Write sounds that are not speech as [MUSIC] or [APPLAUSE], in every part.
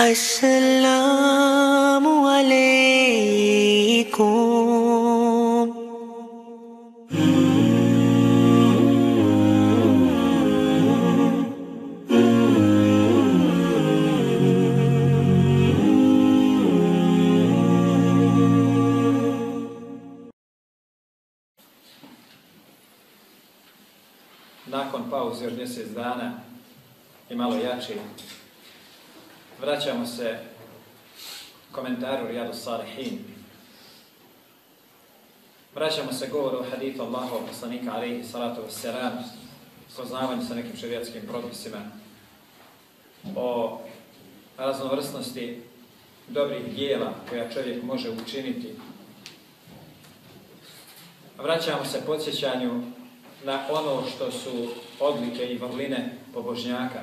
السلام عليكم nakon pauze od mjesec dana i malo jači, Vraćamo se komentaru Rijadu Salihin. Vraćamo se govoru haditha Allahov poslanika alaihi salatu wassalam, poznavanju sa nekim šarijatskim propisima, o raznovrsnosti dobrih dijela koja čovjek može učiniti. Vraćamo se podsjećanju na ono što su odlike i vrline pobožnjaka,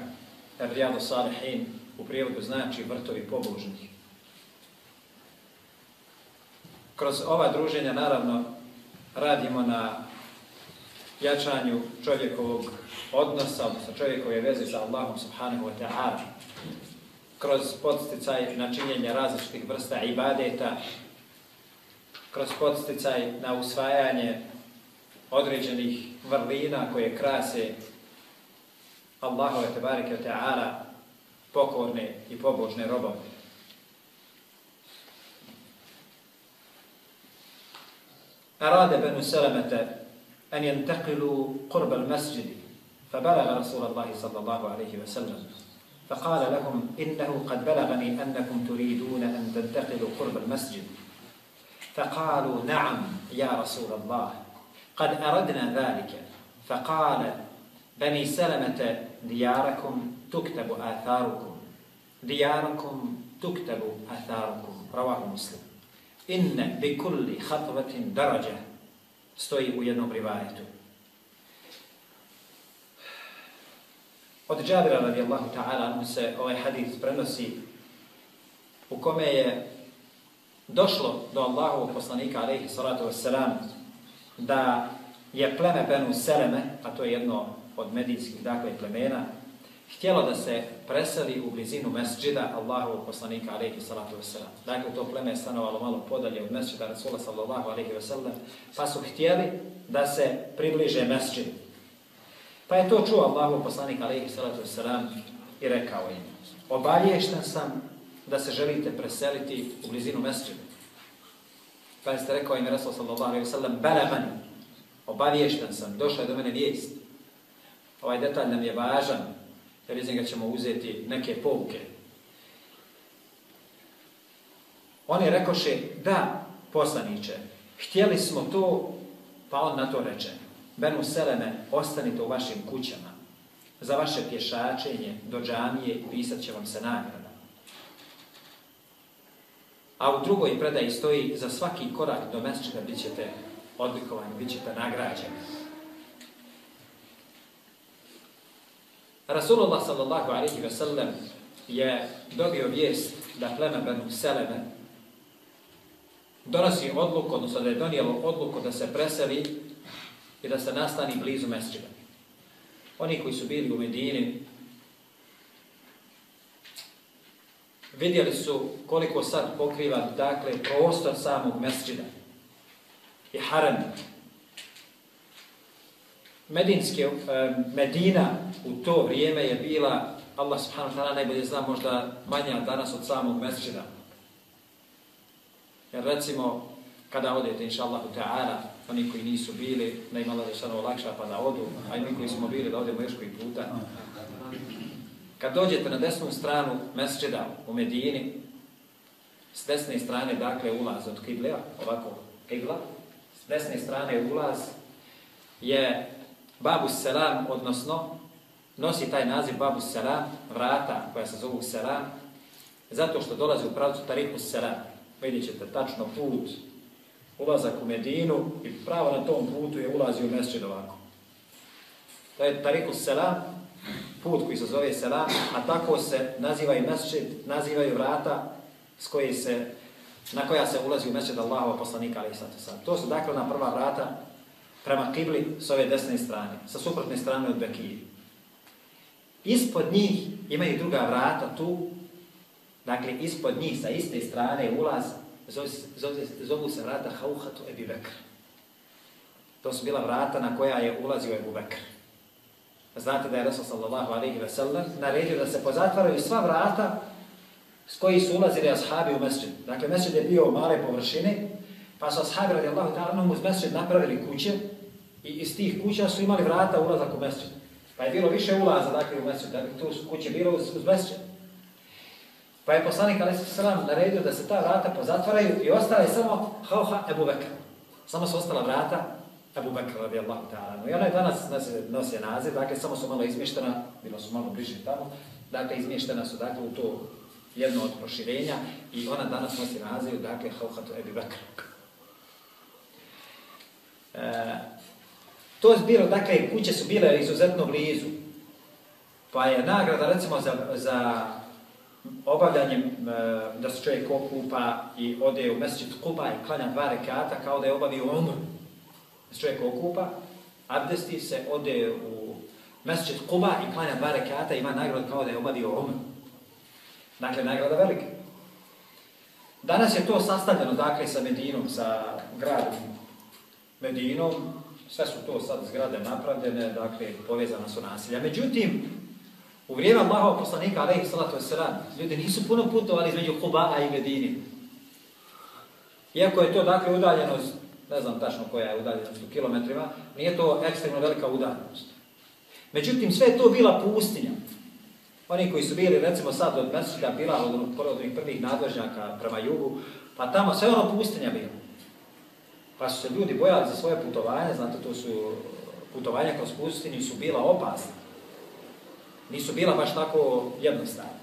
Rijadu Salihin, u prijevodu znači vrtovi pobožnih. Kroz ova druženja, naravno, radimo na jačanju čovjekovog odnosa, odnosno čovjekove veze sa Allahom subhanahu wa ta'ala, kroz podsticaj na činjenje različitih vrsta ibadeta, kroz podsticaj na usvajanje određenih vrlina koje krase Allahove tebareke wa ta'ala pokorne i pobožne robove. أراد بنو سلمة أن ينتقلوا قرب المسجد فبلغ رسول الله صلى الله عليه وسلم. فقال لهم إنه قد بلغني أنكم تريدون أن تنتقلوا قرب المسجد. فقالوا نعم يا رسول الله قد أردنا ذلك. فقال بني سلمة دياركم tuktabu atharukum. Diyarukum tuktabu atharukum. Rawahu muslim. Inna bi kulli khatwatin daraja. Stoji u jednom rivajetu. Od Jabira radijallahu ta'ala se ovaj hadis prenosi u kome je došlo do Allahovog poslanika alejhi salatu vesselam da je pleme Benu Seleme, a to je jedno od medijskih dakle, plemena, htjelo da se preseli u blizinu mesđida Allahovog poslanika alaihi salatu wasalam. Dakle, to pleme je stanovalo malo podalje od mesđida Rasula sallallahu alaihi wasalam, pa su htjeli da se približe mesđidu. Pa je to čuo Allahov poslanik alaihi salatu wasalam i rekao im, obalješten sam da se želite preseliti u blizinu mesđida. Pa jeste rekao im Rasul sallallahu alaihi wasalam, belemani, obaviješten sam, došla je do mene vijest. Ovaj detalj nam je važan, jer iz njega ćemo uzeti neke pouke. Oni rekoše, da, poslaniće, htjeli smo to, pa on na to reče, Benu Seleme, ostanite u vašim kućama, za vaše pješačenje do džamije pisat će vam se nagrada. A u drugoj predaji stoji, za svaki korak do mesečka bit ćete odlikovani, bit ćete nagrađeni. Rasulullah sallallahu alaihi ve sellem je dobio vijest da pleme Benu Seleme donosi odluku, odnosno da je donijelo odluku da se preseli i da se nastani blizu mesčina. Oni koji su bili u Medini vidjeli su koliko sad pokriva dakle prostor samog mesčina i harem Medinske, eh, Medina u to vrijeme je bila, Allah subhanahu wa ta'ala najbolje zna, možda manja danas od samog mesčina. Jer recimo, kada odete, inša Allahu ta'ala, oni koji nisu bili, da im Allah dešano olakša pa da odu, a i mi koji smo bili da odemo još koji puta. Kad dođete na desnu stranu mesčida u Medini, s desne strane, dakle, ulaz od Kiblea, ovako, Kibla, s desne strane ulaz je Babu Selam, odnosno, nosi taj naziv Babu Selam, vrata koja se zovu Selam, zato što dolazi u pravcu tarihu Selam. Vidjet ćete tačno put, ulazak u Medinu i pravo na tom putu je ulazi u mesčid ovako. To je tarihu Selam, put koji se zove Selam, a tako se naziva i mesčid, nazivaju vrata s koje se, na koja se ulazi u mesčid Allahova poslanika, ali i To su dakle na prva vrata prema kibli s ove desne strane, sa suprotne strane od Bekije. Ispod njih imaju druga vrata tu, Dakle, ispod njih, sa iste strane, ulaz, zove, zove, zovu se vrata Hauhatu Ebi Bekr. To su bila vrata na koja je ulazio Ebu Bekr. Znate da je Rasul sallallahu alaihi ve sellem naredio da se pozatvaraju sva vrata s koji su ulazili ashabi u mesđid. Dakle, mesđid je bio male površine, pa su ashabi radijallahu ta'ala uz mesđid napravili kuće i iz tih kuća su imali vrata ulazak u mesđid. Pa je bilo više ulaza dakle, u mesđid, da bi tu kuće bilo uz, uz. Pa je poslanik Ali Selam naredio da se ta vrata pozatvaraju i ostale samo Hauha Ebu Bekr. Samo su ostala vrata Ebu Bakr radijallahu ta'ala. I ona je danas nosi, nosi naziv, dakle samo su malo izmještena, bilo su malo bliže tamo, dakle izmještena su dakle u to jedno od proširenja i ona danas nosi naziv, dakle Hauhatu Ebu Bekr. E, to je bilo, dakle, kuće su bile izuzetno blizu, pa je nagrada recimo za, za obavljanjem e, da se čovjek okupa i ode u mesečit Kuba i klanja dva rekata kao da je obavio umru se čovjek okupa, abdesti se, ode u mesečit Kuba i klanja dva rekata, ima nagrada kao da je obavio umr. Dakle, nagrada velika. Danas je to sastavljeno, dakle, sa Medinom, sa gradom Medinom, sve su to sad zgrade napravljene, dakle, povezane su nasilja. Međutim, u vrijeme Allahova poslanika, alaihi salatu wasalam, ljudi nisu puno putovali između Kuba'a i Medini. Iako je to, dakle, udaljenost, ne znam tačno koja je udaljenost u kilometrima, nije to ekstremno velika udaljenost. Međutim, sve je to bila pustinja. Oni koji su bili, recimo sad, od Mesečka bila od onih prvih nadležnjaka prema jugu, pa tamo sve ono pustinja bilo. Pa su se ljudi bojali za svoje putovanje, znate, to su putovanja kroz pustinju su bila opasna. Nisu bila baš tako jednostavna.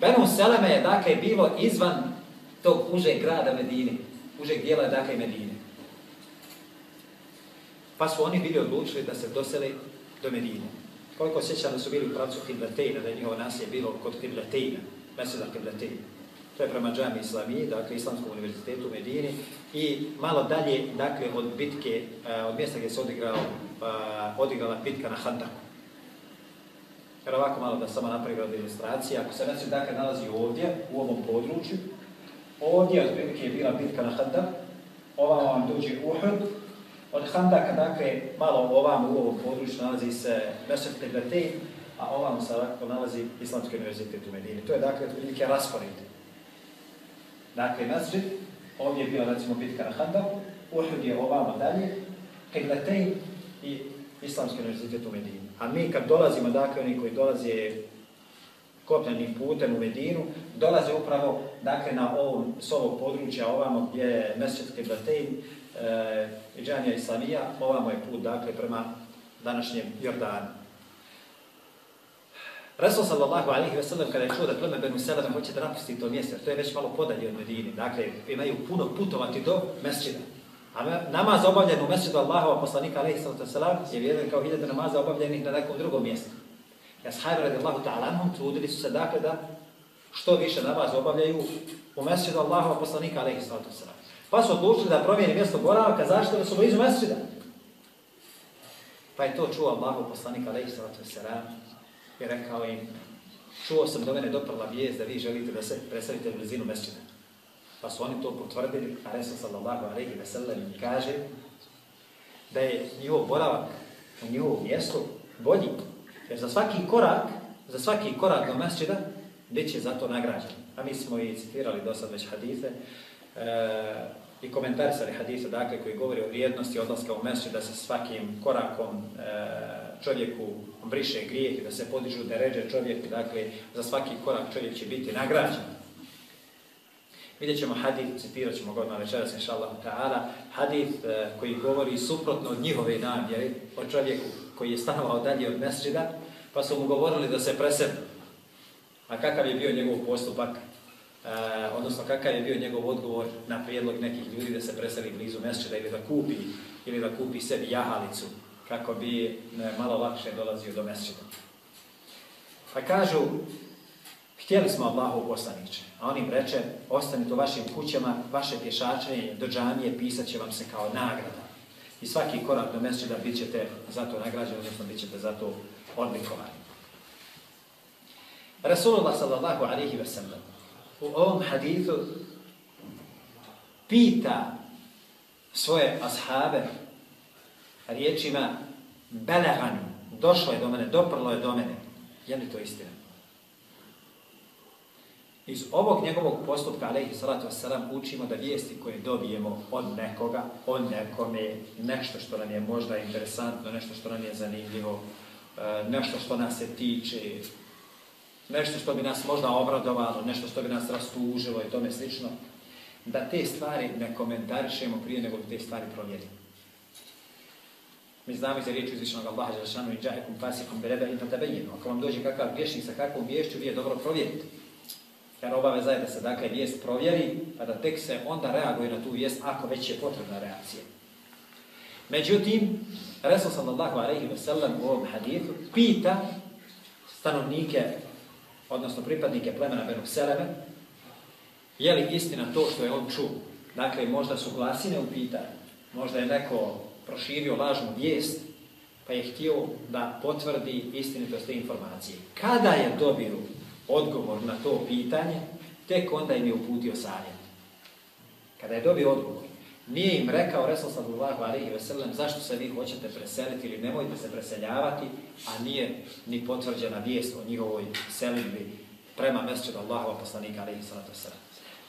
Benu Seleme je, dakle, bilo izvan tog užeg grada Medine užeg dijela je dakle Medine. Pa su oni bili odlučili da se doseli do Medine. Koliko sjećam da su bili u pravcu Kiblatejna, da je njihovo nasilje bilo kod Kiblatejna, mesela Kiblatejna. To je prema džami Islamiji, dakle Islamskom univerzitetu u Medini i malo dalje, dakle, od bitke, e, od mjesta gdje se odigrao, e, odigrala bitka na Handaku. Jer ovako malo da samo napravi od ilustracije, ako se nas dakle nalazi ovdje, u ovom području, Ovdje od je bila bitka na Handak, ova vam dođe Uhud. Od Handaka, dakle, malo ovam u ovom području nalazi se Mesut Teglatein, a ovam se nalazi Islamski univerzitet u Medini. To je, dakle, od prilike raspored. Dakle, masjid, ovdje je bila, recimo, bitka na Handaku, Uhud je ovamo dalje, Teglatein i Islamski univerzitet u Medinu. A mi kad dolazimo, dakle, oni koji dolaze kopljenim putem u Medinu, dolaze upravo dakle, na ovom, s ovog područja ovamo gdje je Mesjid Kiblatein, e, eh, Iđanija Islamija, ovamo je put dakle, prema današnjem Jordanu. Resul sallallahu alaihi ve sellem kada je čuo da pleme Benu Seleme hoće da napusti to mjesto, to je već malo podalje od Medine, dakle imaju puno putovati do mesčida. A namaz obavljen u mesčidu Allahova poslanika alaihi sallatu sallam je vjeren kao hiljada namaza obavljenih na nekom drugom mjestu. Ashabi radijallahu ta'ala anhum trudili su se dakle da što više namaz obavljaju u mesjidu Allahova poslanika alejhi sallatu vesselam. Pa su odlučili da promijeni mjesto boravka zašto da su blizu mesjida. Pa je to čuo Allahov poslanik alejhi sallatu vesselam i rekao im čuo sam do mene doprla vijest da vi želite da se preselite u blizinu mesjida. Pa su oni to potvrdili, a Resul sallallahu alaihi ve sellem kaže da je njihov boravak u njihovom mjestu bolji Jer za svaki korak, za svaki korak do mesčida, bit će za to nagrađen. A mi smo i citirali do sad već hadise e, eh, i komentarisali hadise, dakle, koji govori o vrijednosti odlaska u mesčid, da se svakim korakom e, čovjeku briše grijeh i da se podižu da ređe čovjek, dakle, za svaki korak čovjek će biti nagrađen. Vidjet ćemo hadith, citirat ćemo godina večeras, inša Allah, ta'ala, hadith e, koji govori suprotno od njihove namjere, o čovjeku koji je stanovao dalje od mesđida, pa su mu govorili da se presebe. A kakav je bio njegov postupak, e, odnosno kakav je bio njegov odgovor na prijedlog nekih ljudi da se preseli blizu mesđida ili da kupi, ili da kupi sebi jahalicu, kako bi ne, malo lakše dolazio do mesđida. Pa kažu, htjeli smo Allahu poslaniće, a on im reče, ostanite u vašim kućama, vaše pješačenje do džanije pisat će vam se kao nagrada. I svaki korak do mesečida bit ćete za to nagrađeni, odnosno bit ćete za to odlikovani. Rasulullah sallallahu alaihi ve sellem u ovom hadithu pita svoje ashabe riječima belegan, došlo je do mene, doprlo je do mene. Je li to istina? Iz ovog njegovog postupka, alaihi salatu wasalam, učimo da vijesti koje dobijemo od nekoga, od nekome, nešto što nam je možda interesantno, nešto što nam je zanimljivo, eh, nešto što nas se tiče, nešto što bi nas možda obradovalo, nešto što bi nas rastužilo i tome slično, da te stvari ne komentarišemo prije nego te stvari provjerimo. Mi znamo za riječ uzvišenog Allaha Đelešanu i džahekum fasikum berebe i tatabejenu. Ako vam dođe kakav griješnik sa kakvom vješću, vi je dobro provjerite. Jer obaveza je da se dakle vijest provjeri, pa da tek se onda reaguje na tu vijest ako već je potrebna reakcija. Međutim, Resul sallallahu alaihi wa sallam u ovom hadithu pita stanovnike, odnosno pripadnike plemena Benu Seleme, je li istina to što je on čuo. Dakle, možda su glasine u pitanju, možda je neko proširio lažnu vijest, pa je htio da potvrdi istinitost te informacije. Kada je dobio odgovor na to pitanje, tek onda im je uputio savjet. Kada je dobio odgovor, nije im rekao, Resul sallallahu alaihi ve sellem, zašto se vi hoćete preseliti ili nemojte se preseljavati, a nije ni potvrđena vijest o njihovoj selitbi prema mjesečidu Allahova poslanika alaihi sallatu sallam.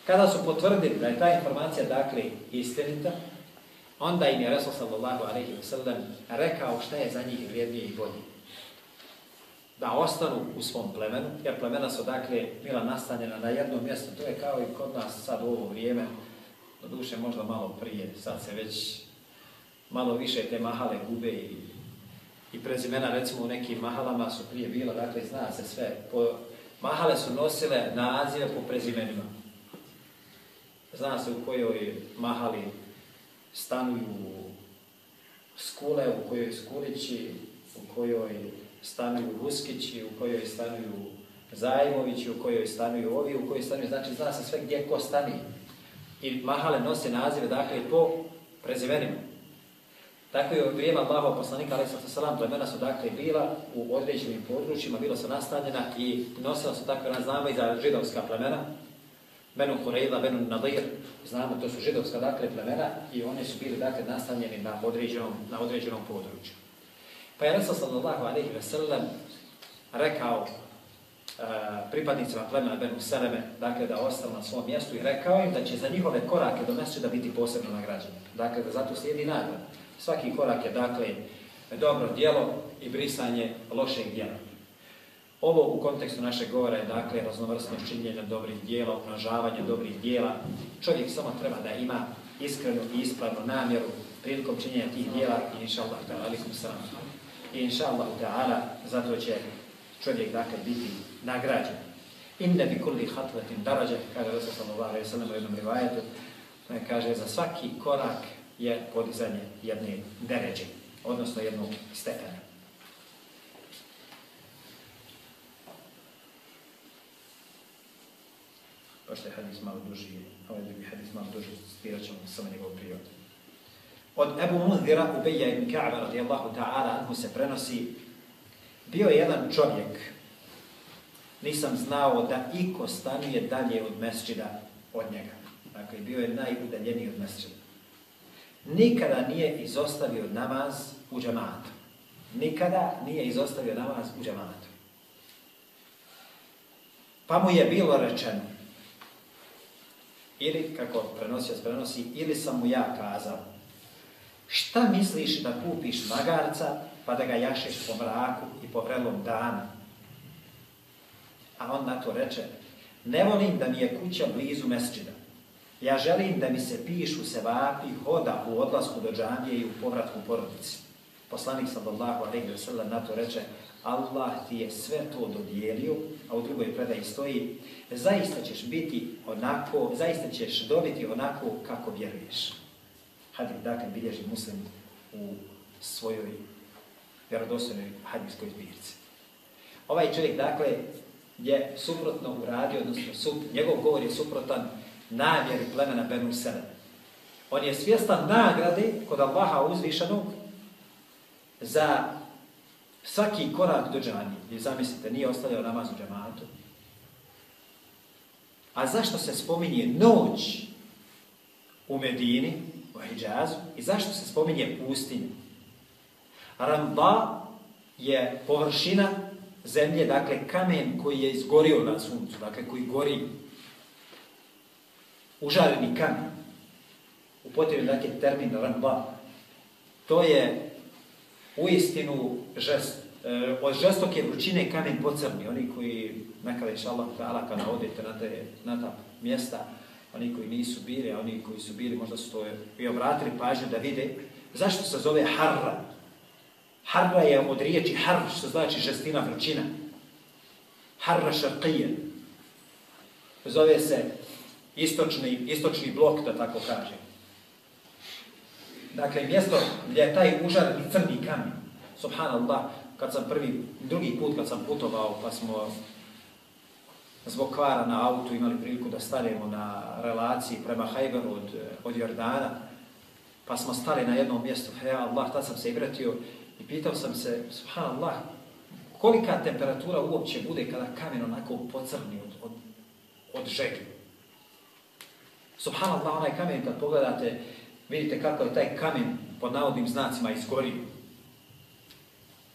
Kada su potvrdili da je ta informacija dakle istinita, onda im je Resul sallallahu alaihi ve sellem rekao šta je za njih vrijednije i bolje. Da ostanu u svom plemenu, jer plemena su dakle bila nastanjena na jednom mjestu, to je kao i kod nas sad u ovo vrijeme, do duše možda malo prije, sad se već malo više te mahale gube i, i prezimena recimo u nekim mahalama su prije bila, dakle zna se sve, po, mahale su nosile nazive po prezimenima. Zna se u kojoj mahali stanuju skule, u kojoj skulići, u kojoj stanuju Ruskići, u kojoj stanuju Zajmovići, u kojoj stanuju ovi, u kojoj stanuju, znači zna se sve gdje ko stani. I mahale nose nazive, dakle, po prezivenima. Tako je u vrijeme Allahov poslanika, ali sa salam, plemena su dakle bila u određenim područjima, bila su nastanjena i nosila su tako, nas i za židovska plemena, Benu Hureyla, Benu Nadir, znamo, to su židovska dakle plemena i one su bili dakle nastanjeni na određenom, na određenom području. Pa je Resul sallallahu alaihi ve sellem rekao e, pripadnicima plemena Benu Seleme, dakle da ostalo na svom mjestu i rekao im da će za njihove korake do da biti posebno nagrađeni. Dakle, da zato slijedi nagrad. Svaki korak je, dakle, dobro dijelo i brisanje lošeg dijela. Ovo u kontekstu našeg govora je, dakle, raznovrsno činjenje dobrih dijela, umnožavanje dobrih dijela. Čovjek samo treba da ima iskrenu i ispravnu namjeru prilikom činjenja tih dijela i inša Allah, alikum sram. I inša Allah ta'ala, zato će čovjek dakle biti nagrađen. Inne bi kulli hatvatin darađe, kaže Rasul sallallahu alaihi sallam u jednom rivajetu, e, kaže za svaki korak je podizanje jedne deređe, odnosno jednog stepena. Pošto je hadis malo duži, ovaj drugi hadis malo duži, stirat ćemo samo njegov prijod. Od Ebu Mundira Ubeja ibn Ka'ba radijallahu ta'ala anhu se prenosi bio je jedan čovjek nisam znao da iko stanuje dalje od mesčida od njega. Dakle, bio je najudaljeniji od mesčida. Nikada nije izostavio namaz u džamatu. Nikada nije izostavio namaz u džamatu. Pa mu je bilo rečeno, ili, kako prenosio, prenosi, ili sam mu ja kazao, Šta misliš da kupiš magarca pa da ga jašeš po mraku i po vrelom danu? A on na to reče, ne volim da mi je kuća blizu mesčida. Ja želim da mi se pišu se vapi hoda u odlasku do džamije i u povratku porodici. Poslanik sallallahu alaihi wa sallam na to reče, Allah ti je sve to dodijelio, a u drugoj predaji stoji, zaista ćeš biti onako, zaista ćeš dobiti onako kako vjeruješ hadis, dakle, bilježi muslim u svojoj vjerodostojnoj hadijskoj zbirci. Ovaj čovjek, dakle, je suprotno uradio, odnosno sup, njegov govor je suprotan namjeri plemena Benu Selem. On je svjestan nagrade kod Allaha uzvišanog za svaki korak do džanije. I zamislite, nije ostavljao namaz u džamatu, A zašto se spominje noć u Medini, u Hidžazu, i zašto se spominje pustinja? Ramba je površina zemlje, dakle kamen koji je izgorio na suncu, dakle koji gori užareni kamen. Upotrebno potrebi dakle termin ramba. To je u istinu žest, e, od žestoke vrućine kamen pocrni. Oni koji nekada inša Allah ta'ala kada odete na, te, na ta mjesta, oni koji nisu bili, a oni koji su bili možda su to i obratili pažnju da vide zašto se zove harra. Harra je od riječi har, što znači žestina vrućina. Harra šarqije. Zove se istočni, istočni blok, da tako kažem. Dakle, mjesto gdje je taj užar i crni kamen. Subhanallah, kad sam prvi, drugi put kad sam putovao, pa smo zbog kvara na autu imali priliku da stanemo na relaciji prema Hajberu od, od Jordana, pa smo stali na jednom mjestu, ja Allah, tad sam se ibratio i pitao sam se, subhanallah, kolika temperatura uopće bude kada kamen onako pocrni od, od, od žegi. Subhanallah, onaj kamen kad pogledate, vidite kako je taj kamen pod navodnim znacima iskorio.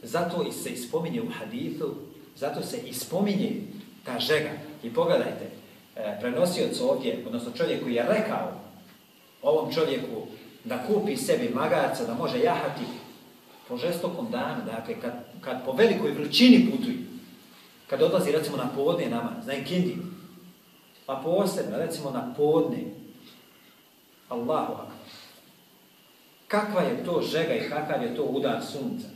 Zato se ispominje u hadithu, zato se ispominje ta žega. I pogledajte, e, prenosioc ovdje, odnosno čovjek koji je rekao ovom čovjeku da kupi sebi magarca, da može jahati po žestokom danu, dakle, kad, kad po velikoj vrućini putuju, kad odlazi, recimo, na podne nama, zna kindi, pa posebno, recimo, na podne, Allahu akbar. Kakva je to žega i kakav je to udar sunca?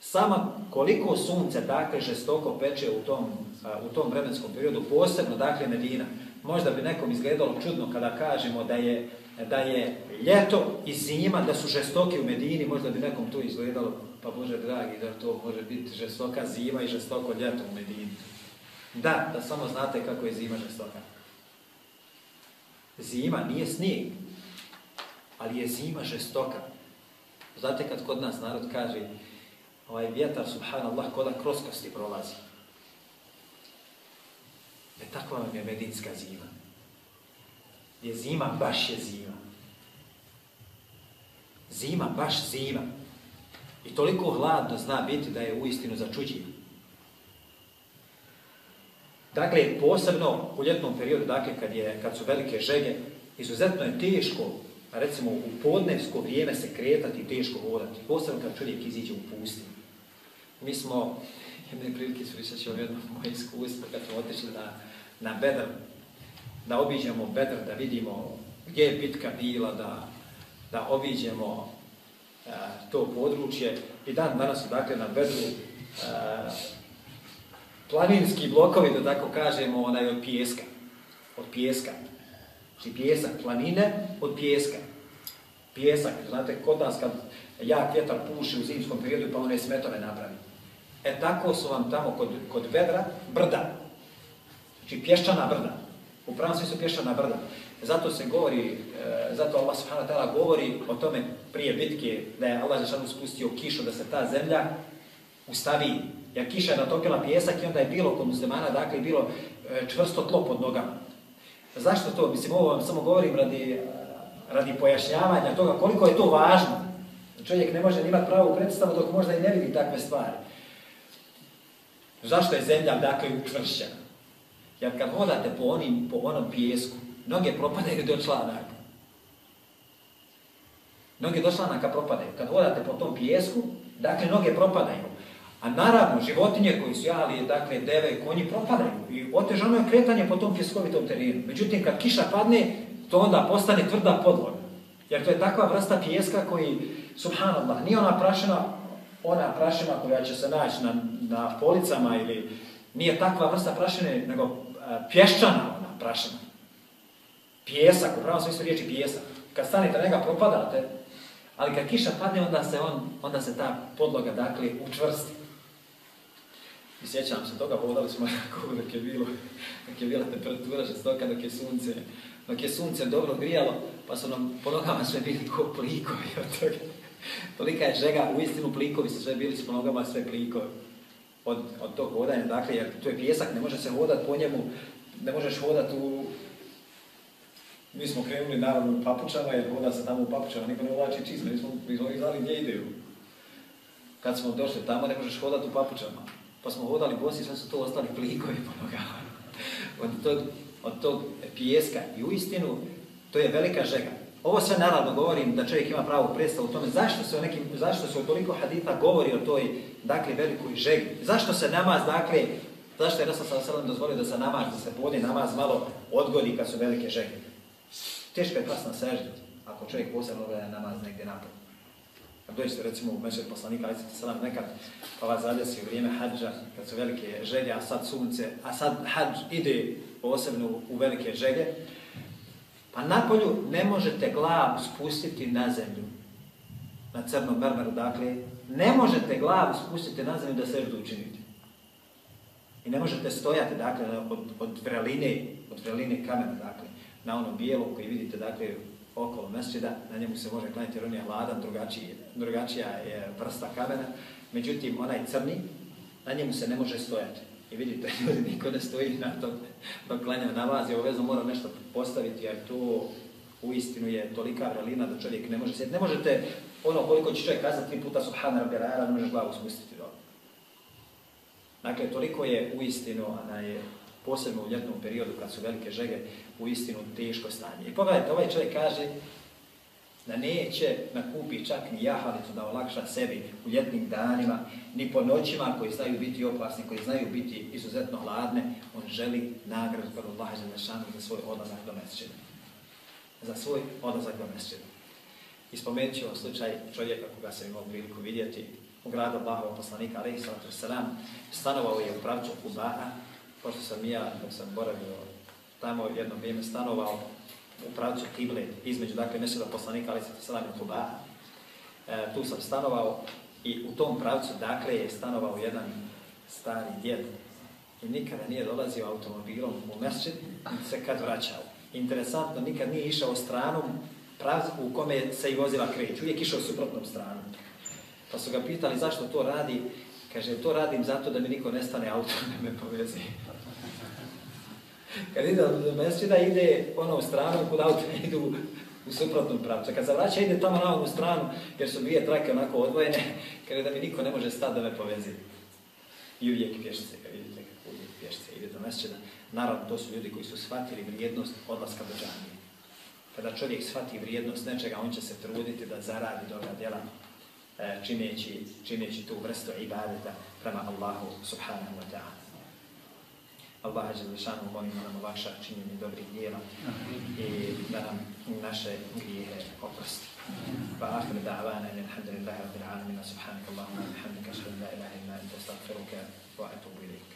Sama koliko sunce dakle žestoko peče u tom, u tom vremenskom periodu, posebno dakle Medina, možda bi nekom izgledalo čudno kada kažemo da je, da je ljeto i zima, da su žestoki u Medini, možda bi nekom to izgledalo, pa Bože dragi, da to može biti žestoka zima i žestoko ljeto u Medini. Da, da samo znate kako je zima žestoka. Zima nije snijeg, ali je zima žestoka. Znate kad kod nas narod kaže, ovaj vjetar, subhanallah, koda kroz kosti prolazi. E takva vam je medinska zima. Je zima, baš je zima. Zima, baš zima. I toliko hladno zna biti da je u istinu začuđivo. Dakle, posebno u ljetnom periodu, dakle, kad, je, kad su velike želje, izuzetno je teško, recimo, u podnevsko vrijeme se kretati i teško hodati. Posebno kad čovjek iziđe u pustinu. Mi smo, jedne prilike su više će jedno moje iskustvo, kad smo otišli na, na Bedr, da obiđemo Bedr, da vidimo gdje je bitka bila, da, da obiđemo a, to područje. I dan danas su dakle na Bedru a, planinski blokovi, da tako kažemo, onaj od pijeska. Od pijeska. Znači pjesak, planine od pijeska. Pjesak, znate, kod nas kad jak vjetar puši u zimskom periodu, pa one smetove napravi. E tako su vam tamo kod, kod vedra brda. Znači pješčana brda. U pravom su pješčana brda. Zato se govori, e, zato Allah subhanahu wa ta'ala govori o tome prije bitke da je Allah zašanu spustio kišu da se ta zemlja ustavi. Ja kiša je natopila pjesak i onda je bilo kod muslimana, dakle, bilo e, čvrsto tlo pod nogama. Zašto to? Mislim, ovo vam samo govorim radi, radi pojašnjavanja toga koliko je to važno. Čovjek ne može imati pravu predstavu dok možda i ne vidi takve stvari. Zašto je zemlja dakle učvršćena? Jer kad hodate po, onim, po onom pijesku, noge propadaju do članaka. Noge do članaka propadaju. Kad hodate po tom pijesku, dakle noge propadaju. A naravno, životinje koji su jali, dakle, deve i konji propadaju. I otežano je kretanje po tom pjeskovitom terenu. Međutim, kad kiša padne, to onda postane tvrda podloga. Jer to je takva vrsta pijeska koji, subhanallah, nije ona prašina, ona prašina koja će se naći na, na policama ili nije takva vrsta prašine, nego uh, pješčana ona prašina. Pjesak, u pravom smislu riječi pjesak. Kad stanete njega propadate, ali kad kiša padne, onda se, on, onda se ta podloga, dakle, učvrsti. I sjećam se toga, hodali smo [LAUGHS] jako dok je bilo, dok je bila temperatura žestoka, dok je sunce, dok je sunce dobro grijalo, pa su nam po nogama sve bili ko plikovi od toga. Tolika je žega, u istinu plikovi su sve bili s nogama, sve plikovi. od, od tog hodanja, dakle, jer to je pjesak, ne može se hodat po njemu, ne možeš hodat u... Mi smo krenuli naravno u papučama, jer hoda se tamo u papučama, niko ne ulači čizme, mi smo, mi smo gdje ideju. Kad smo došli tamo, ne možeš hodat u papučama. Pa smo hodali bosi, sve su to ostali plikovi po nogama. Od tog, od tog pijeska. I u istinu, to je velika žega. Ovo sve naravno govorim da čovjek ima pravo predstavu u tome zašto se o nekim, zašto se o toliko hadita govori o toj, dakle, velikoj žegi. Zašto se namaz, dakle, zašto je Rasul sallallahu dozvolio da se namaz, da se podne namaz malo odgodi kad su velike žege. Teško je pas na ako čovjek posebno gleda namaz negdje napad. Kad dođete recimo u mešer poslanika, ali se nam nekad pa vas zadesi u vrijeme hađa, kad su velike želje, a sad sunce, a sad hađ ide posebno u velike želje, pa napolju ne možete glavu spustiti na zemlju, na crnom mermeru, dakle, ne možete glavu spustiti na zemlju da seždu učinite. I ne možete stojati, dakle, od, od vreline, od vreline kamena, dakle, na ono bijelo koji vidite, dakle, okolo mesčida, na njemu se može klanjati jer on je hladan, drugačiji, drugačija je vrsta kamena, međutim onaj crni, na njemu se ne može stojati. I vidite, [LAUGHS] ljudi, niko ne stoji na tom dok klanja namaz i ovezno mora nešto postaviti, jer to u istinu je tolika vrelina da čovjek ne može sjeti. Ne možete, ono koliko će čovjek kazati tri puta subhana rabbi ne možeš glavu spustiti dobro. Dakle, toliko je u istinu, ona je posebno u ljetnom periodu kad su velike žege, u istinu teško stanje. I pogledajte, ovaj čovjek kaže da neće nakupi čak ni jahalicu da olakša sebi u ljetnim danima, ni po noćima koji znaju biti opasni, koji znaju biti izuzetno hladne, on želi nagradu kod Allaha za nešanu za svoj odlazak do mesečina. Za svoj odlazak do mesečina. I spomenut ću vam slučaj čovjeka koga sam imao priliku vidjeti u gradu Allahova poslanika, alaihi sallatu wasalam, stanovao je u pravcu Kuba'a, pošto sam ja, dok sam boravio tamo jedno vrijeme stanovao u pravcu Kible, između, dakle, meseda poslanika, ali se sada i Kuba. E, tu sam stanovao i u tom pravcu, dakle, je stanovao jedan stari djed i nikada nije dolazio automobilom u mesčin, se kad vraćao. Interesantno, nikad nije išao stranom pravcu u kome se i vozila kreću, uvijek išao suprotnom stranom. Pa su ga pitali zašto to radi, kaže, to radim zato da mi niko ne stane auto, [LAUGHS] ne me povezi. Kad ide do mesčida, ide onom stranu kod auto [LAUGHS] idu u suprotnom pravcu. Kad se vraća, ide tamo na ovu stranu, jer su dvije trake onako odvojene, kaže da mi niko ne može stati da me povezi. I uvijek pješice, kad vidite kako uvijek pješice ide do mesčida. Naravno, to su ljudi koji su shvatili vrijednost odlaska do džanije. Kada čovjek shvati vrijednost nečega, on će se truditi da zaradi dobra djela, čineći, čineći tu vrstu ibadeta prema Allahu subhanahu wa ta'ala. Allah je zališanu molim da nam olakša činjenje dobrih dijela i da nam naše grijehe oprosti. Fa ahir da'vana in alhamdulillahi rabbil alamin subhanaka Allahumma wa bihamdika ashhadu an la ilaha illa anta astaghfiruka wa atubu ilayk.